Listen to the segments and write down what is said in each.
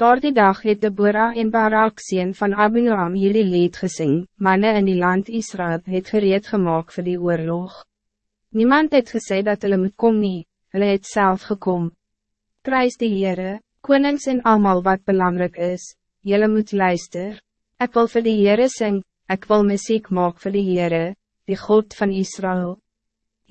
Door die dag het Deborah en Barak sien van Abinoam jullie lied gesing, manne in die land Israël het gereed gemaakt voor die oorlog. Niemand het gesê dat hulle moet kom nie, hulle het self gekom. Prijs die Heere, konings en allemaal wat belangrijk is, jullie moet luister. Ik wil voor die Heere sing, ik wil muziek maak voor die Heere, die God van Israël.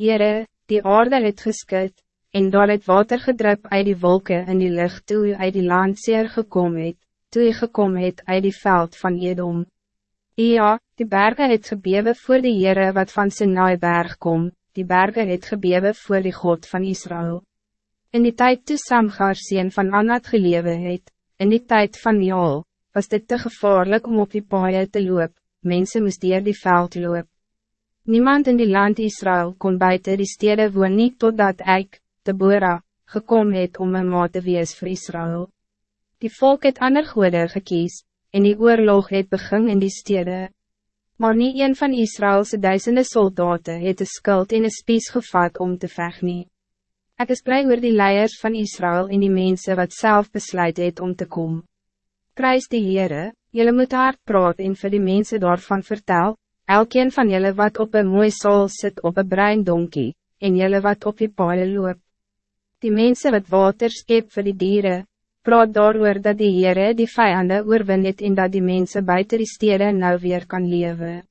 Heere, die aarde het geskut, en daar het water gedrup uit die wolken in die lucht toe u uit die land zeer gekom het, toe u gekom het uit die veld van Edom. Ja, die bergen het gebewe voor die Heere wat van Sinai berg kom, die bergen het gebewe voor die God van Israël. In die tijd toe Samgar sien van Anat gelewe het, in die tijd van Jaal, was dit te gevaarlijk om op die paaien te loop, mensen moest hier die veld loop. Niemand in die land Israël kon buiten die steden woon niet totdat ik, Deborah, gekom het om een maat te wees vir Israël. Die volk het ander goede gekies, en die oorlog het begin in die stede. Maar niet een van Israëlse duizenden soldaten het de skuld in een spies gevat om te vechten. nie. Ek is blij oor die leiers van Israël en die mensen wat zelf besluit het om te komen. Prijs die Heere, jullie moet hard praat en vir die mensen daarvan vertel, elkeen van jullie wat op een mooi sol zit op een bruin donkie, en jullie wat op je palen loopt die mensen wat water skep vir die dieren, praat daarover dat die Heere die vijanden oorwin het en dat die mensen buiten die stede nou weer kan leven.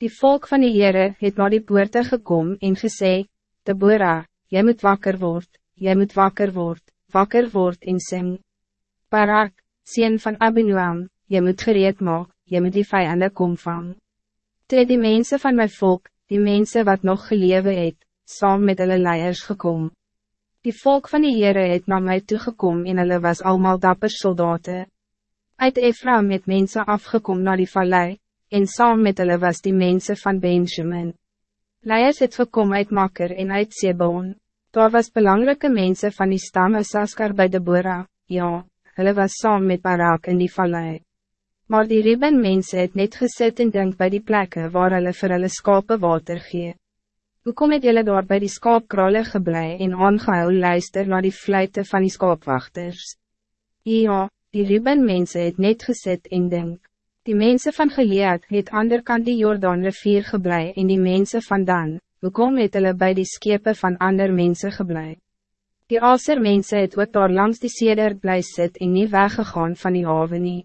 Die volk van die Heere het naar die poorte gekom en gesê, Deborah, jy moet wakker word, jy moet wakker word, wakker word en sing. Barak, sien van Abinuam, jy moet gereed maak, jy moet die vijanden kom vang. Toe die mensen van mijn volk, die mensen wat nog gelewe het, saam met hulle leiers gekomen. Die volk van die Heere het na my toegekom en hulle was allemaal dapper soldaten. Uit Ephraim het mense afgekom naar die vallei, en saam met hulle was die mensen van Benjamin. Leiers het gekom uit Makker en uit Sebon. Daar was belangrijke mensen van die stam Saskar bij de Bora, ja, hulle was saam met Barak in die vallei. Maar die Ribben mensen het net gezet en denk bij die plekken waar hulle vir hulle skape water gee. Hoe kom het jullie daar bij die skaapkrale geblei en aangehou luister naar die fluiten van die skaapwachters? Ja, die Ruben mense het net gezet en denk. Die mensen van Gilead het ander kant die Jordaan rivier geblei en die mensen van Dan, hoe kom het hulle by die skepe van ander mensen geblei? Die Aser mense het ook daar langs die sedert bly sit en nie weggegaan van die haven nie.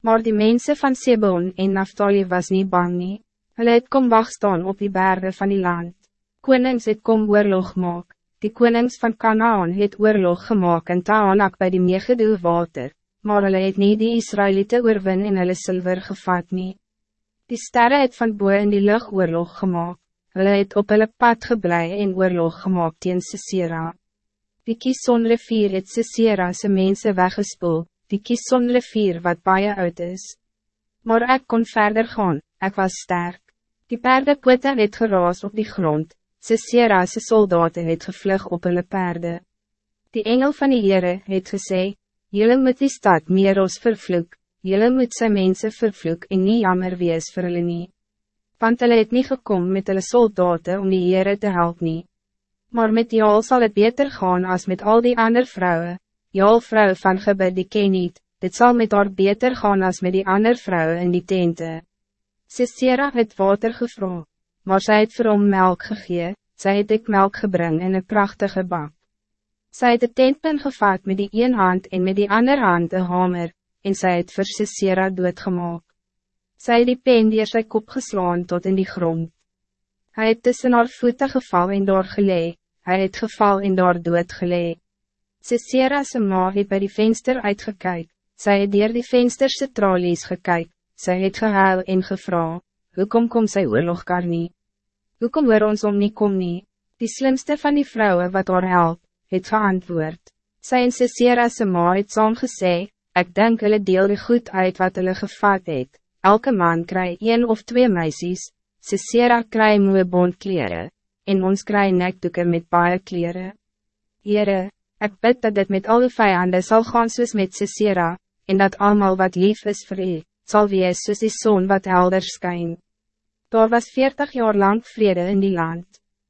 Maar die mensen van Sebon en Naftali was niet bang nie. Hulle het kom wachtstaan op die bergen van die land konings het kom oorlog maak, die konings van Kanaan het oorlog gemaakt en Taanak bij die meegedoe water, maar hulle het nie die Israëlieten oorwin en hulle silver gevat nie. Die sterren het van boe in die lucht oorlog gemaakt, hulle het op hulle pad geblei en oorlog gemaakt teen Sisera. Die Kison rivier het Sisera se mense weggespoel, die Kison rivier wat baie oud is. Maar ik kon verder gaan, ik was sterk. Die paardenpoete het geraas op die grond, Sisera se soldaten het gevlug op hulle perde. Die engel van die Heere het gesê, Jylle moet die stad Meros vervloek, jylle moet sy mense vervloek en nie jammer wees vir hulle nie. Want hulle het nie gekom met hulle soldaten om die Heere te helpen. nie. Maar met Jaal zal het beter gaan als met al die andere vrouwen. Jaal vrou van gebed die ken niet, dit zal met haar beter gaan als met die andere vrouwen in die tente. Sisera het water gevraagd maar zij het vir hom melk gegee, sy het ek melk gebring in een prachtige bak. Sy het de tentpin gevat met die een hand en met die ander hand een hamer, en sy het vir Sisera doodgemaak. Sy het die pen die sy kop geslaan tot in die grond. Hij het tussen haar voeten geval en daar gelee, hy het geval en daar dood gelee. Sisera se ma het by die venster uitgekyk, sy het dier die vensterse tralies gekyk, sy het gehuil en gevraagd hoekom kom sy oorlogkar nie? Hoekom hoor ons om nie kom nie? Die slimste van die vrouwen wat haar help, het geantwoord. Sy en Sisera se ma het saam gesê, ek denk hulle deel die goed uit wat hulle gevat het. Elke man kry een of twee meisies, Sisera kry moe bondkleren, en ons kry nekdoeken met baie kleren. Heere, ek bid dat dit met alle vijanden zal gaan soos met Sisera, en dat allemaal wat lief is vir u zal wees soos die zon wat helder skyn. Daar was veertig jaar lang vrede in die land.